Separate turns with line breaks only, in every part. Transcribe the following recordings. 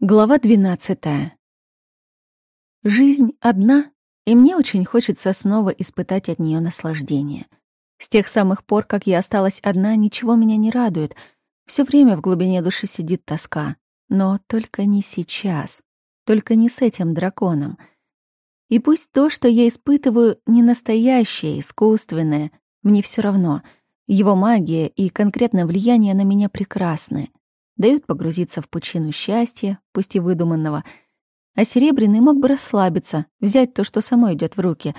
Глава 12. Жизнь одна, и мне очень хочется снова испытать от нее наслаждение. С тех самых пор, как я осталась одна, ничего меня не радует. Все время в глубине души сидит тоска. Но только не сейчас. Только не с этим драконом. И пусть то, что я испытываю, не настоящее, искусственное, мне все равно. Его магия и конкретное влияние на меня прекрасны дают погрузиться в пучину счастья, пусть и выдуманного. А Серебряный мог бы расслабиться, взять то, что само идет в руки.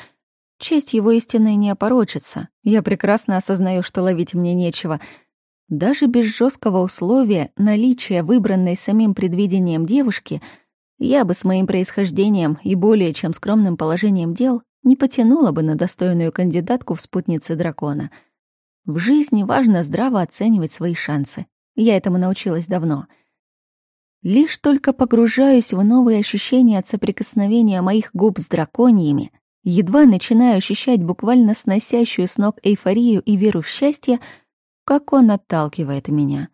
Честь его истинной не опорочится. Я прекрасно осознаю, что ловить мне нечего. Даже без жесткого условия наличия выбранной самим предвидением девушки я бы с моим происхождением и более чем скромным положением дел не потянула бы на достойную кандидатку в спутнице дракона. В жизни важно здраво оценивать свои шансы. Я этому научилась давно. Лишь только погружаюсь в новые ощущения от соприкосновения моих губ с драконьями, едва начинаю ощущать буквально сносящую с ног эйфорию и веру в счастье, как он отталкивает меня.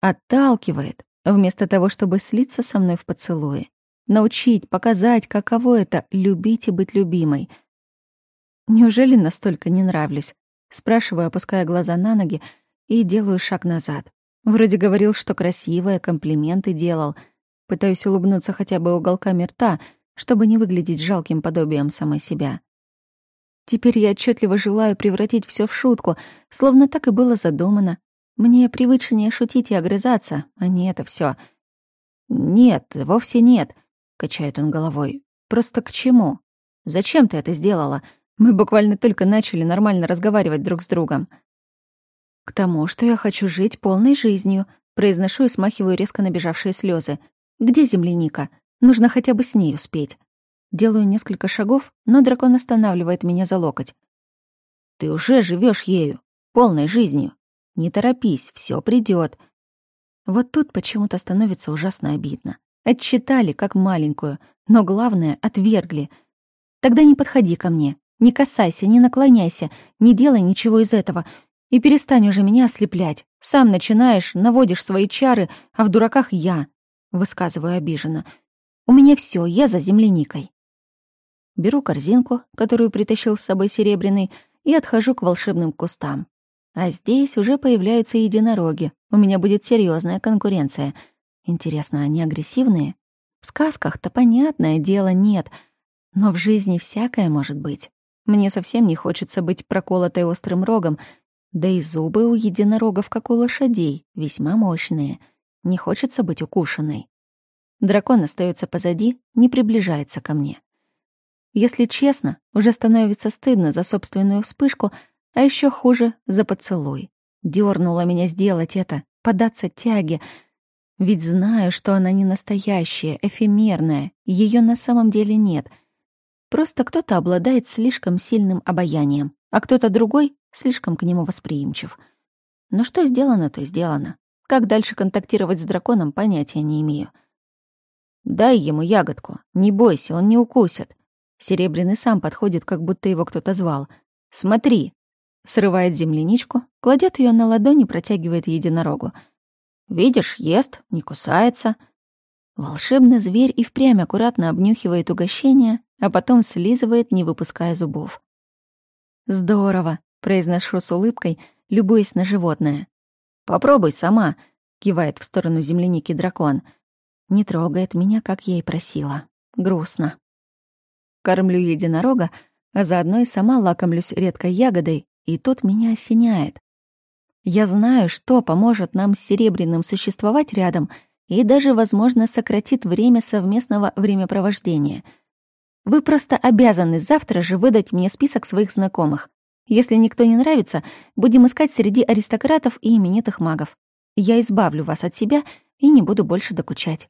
Отталкивает, вместо того, чтобы слиться со мной в поцелуе. Научить, показать, каково это — любить и быть любимой. Неужели настолько не нравлюсь? Спрашиваю, опуская глаза на ноги, и делаю шаг назад. Вроде говорил, что красивая, комплименты делал. Пытаюсь улыбнуться хотя бы уголками рта, чтобы не выглядеть жалким подобием самой себя. Теперь я отчетливо желаю превратить все в шутку, словно так и было задумано. Мне привычнее шутить и огрызаться, а не это все. «Нет, вовсе нет», — качает он головой. «Просто к чему? Зачем ты это сделала? Мы буквально только начали нормально разговаривать друг с другом». К тому, что я хочу жить полной жизнью, произношу и смахиваю резко набежавшие слезы. Где земляника? Нужно хотя бы с ней успеть. Делаю несколько шагов, но дракон останавливает меня за локоть. Ты уже живешь ею, полной жизнью. Не торопись, все придет. Вот тут почему-то становится ужасно обидно. Отчитали, как маленькую, но главное — отвергли. Тогда не подходи ко мне, не касайся, не наклоняйся, не делай ничего из этого. И перестань уже меня ослеплять. Сам начинаешь, наводишь свои чары, а в дураках я. Высказываю обиженно. У меня все, я за земляникой. Беру корзинку, которую притащил с собой Серебряный, и отхожу к волшебным кустам. А здесь уже появляются единороги. У меня будет серьезная конкуренция. Интересно, они агрессивные? В сказках-то, понятное дело, нет. Но в жизни всякое может быть. Мне совсем не хочется быть проколотой острым рогом да и зубы у единорогов, как у лошадей, весьма мощные. Не хочется быть укушенной. Дракон остается позади, не приближается ко мне. Если честно, уже становится стыдно за собственную вспышку, а еще хуже — за поцелуй. Дёрнула меня сделать это, податься тяге. Ведь знаю, что она не настоящая, эфемерная, ее на самом деле нет. Просто кто-то обладает слишком сильным обаянием, а кто-то другой слишком к нему восприимчив. Но что сделано, то сделано. Как дальше контактировать с драконом, понятия не имею. Дай ему ягодку, не бойся, он не укусит. Серебряный сам подходит, как будто его кто-то звал. Смотри. Срывает земляничку, кладет ее на ладони, протягивает единорогу. Видишь, ест, не кусается. Волшебный зверь и впрямь аккуратно обнюхивает угощение, а потом слизывает, не выпуская зубов. Здорово произношу с улыбкой, любуясь на животное. «Попробуй сама», — кивает в сторону земляники дракон. Не трогает меня, как я и просила. Грустно. Кормлю единорога, а заодно и сама лакомлюсь редкой ягодой, и тут меня осеняет. Я знаю, что поможет нам с Серебряным существовать рядом и даже, возможно, сократит время совместного времяпровождения. Вы просто обязаны завтра же выдать мне список своих знакомых. Если никто не нравится, будем искать среди аристократов и именитых магов. Я избавлю вас от себя и не буду больше докучать.